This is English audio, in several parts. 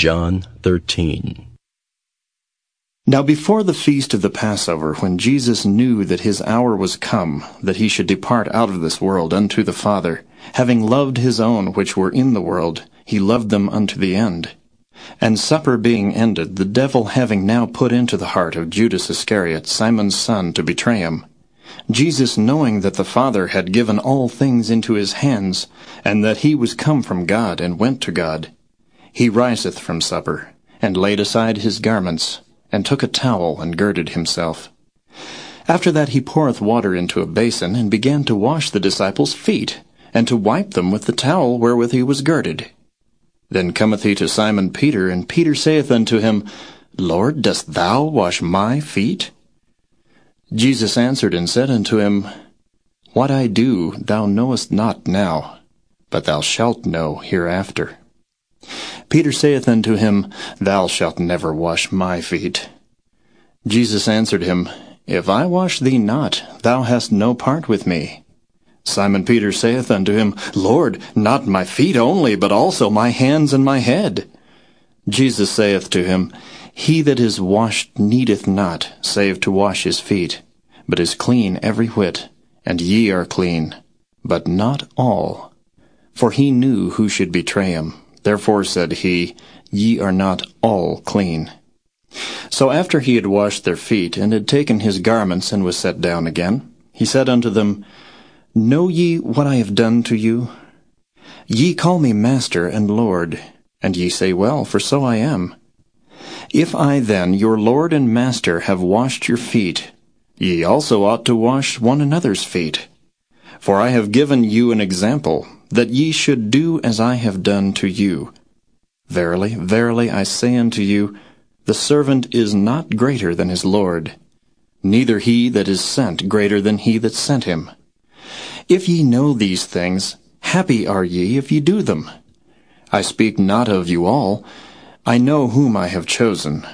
John 13. Now before the feast of the Passover, when Jesus knew that his hour was come, that he should depart out of this world unto the Father, having loved his own which were in the world, he loved them unto the end. And supper being ended, the devil having now put into the heart of Judas Iscariot, Simon's son, to betray him, Jesus, knowing that the Father had given all things into his hands, and that he was come from God and went to God, he riseth from supper, and laid aside his garments, and took a towel and girded himself. After that he poureth water into a basin, and began to wash the disciples' feet, and to wipe them with the towel wherewith he was girded. Then cometh he to Simon Peter, and Peter saith unto him, Lord, dost thou wash my feet? Jesus answered and said unto him, What I do thou knowest not now, but thou shalt know hereafter. Peter saith unto him, Thou shalt never wash my feet. Jesus answered him, If I wash thee not, thou hast no part with me. Simon Peter saith unto him, Lord, not my feet only, but also my hands and my head. Jesus saith to him, He that is washed needeth not, save to wash his feet, but is clean every whit, and ye are clean, but not all. For he knew who should betray him. Therefore said he, Ye are not all clean. So after he had washed their feet, and had taken his garments, and was set down again, he said unto them, Know ye what I have done to you? Ye call me Master and Lord, and ye say well, for so I am. If I then, your Lord and Master, have washed your feet, ye also ought to wash one another's feet. For I have given you an example, that ye should do as I have done to you. Verily, verily, I say unto you, the servant is not greater than his Lord, neither he that is sent greater than he that sent him. If ye know these things, happy are ye if ye do them. I speak not of you all, I know whom I have chosen.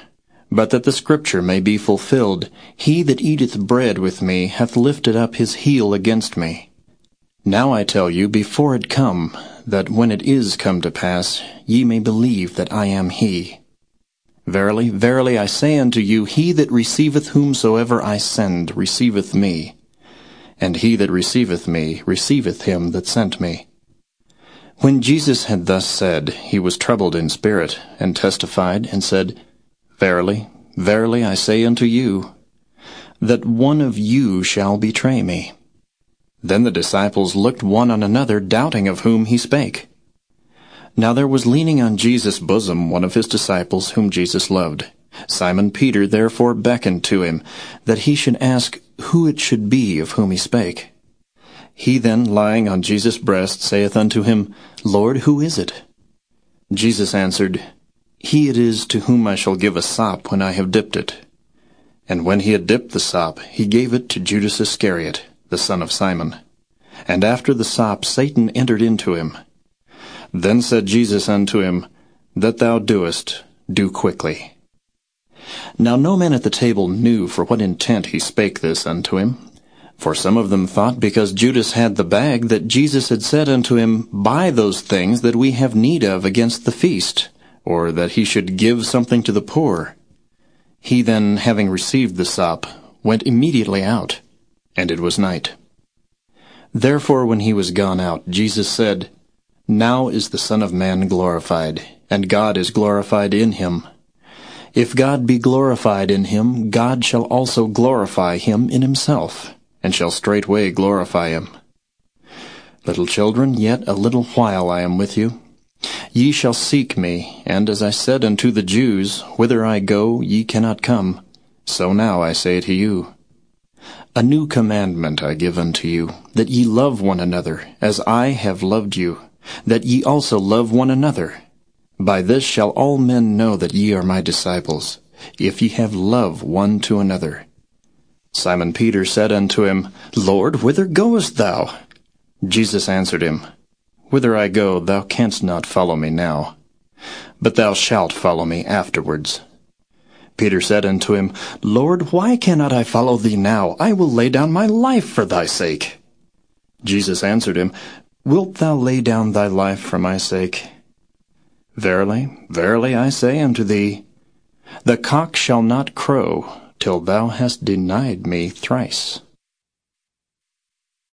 But that the scripture may be fulfilled, He that eateth bread with me hath lifted up his heel against me. Now I tell you before it come, that when it is come to pass, ye may believe that I am he. Verily, verily, I say unto you, he that receiveth whomsoever I send receiveth me, and he that receiveth me receiveth him that sent me. When Jesus had thus said, he was troubled in spirit, and testified, and said, Verily, verily, I say unto you, that one of you shall betray me. Then the disciples looked one on another, doubting of whom he spake. Now there was leaning on Jesus' bosom one of his disciples whom Jesus loved. Simon Peter therefore beckoned to him, that he should ask who it should be of whom he spake. He then, lying on Jesus' breast, saith unto him, Lord, who is it? Jesus answered, He it is to whom I shall give a sop when I have dipped it. And when he had dipped the sop, he gave it to Judas Iscariot the son of Simon. And after the sop Satan entered into him. Then said Jesus unto him, That thou doest, do quickly. Now no man at the table knew for what intent he spake this unto him. For some of them thought because Judas had the bag that Jesus had said unto him, Buy those things that we have need of against the feast, or that he should give something to the poor. He then, having received the sop, went immediately out and it was night. Therefore when he was gone out, Jesus said, Now is the Son of Man glorified, and God is glorified in him. If God be glorified in him, God shall also glorify him in himself, and shall straightway glorify him. Little children, yet a little while I am with you. Ye shall seek me, and as I said unto the Jews, Whither I go, ye cannot come. So now I say to you. A new commandment I give unto you, that ye love one another, as I have loved you, that ye also love one another. By this shall all men know that ye are my disciples, if ye have love one to another. Simon Peter said unto him, Lord, whither goest thou? Jesus answered him, Whither I go, thou canst not follow me now, but thou shalt follow me afterwards. Peter said unto him, Lord, why cannot I follow thee now? I will lay down my life for thy sake. Jesus answered him, Wilt thou lay down thy life for my sake? Verily, verily, I say unto thee, The cock shall not crow till thou hast denied me thrice.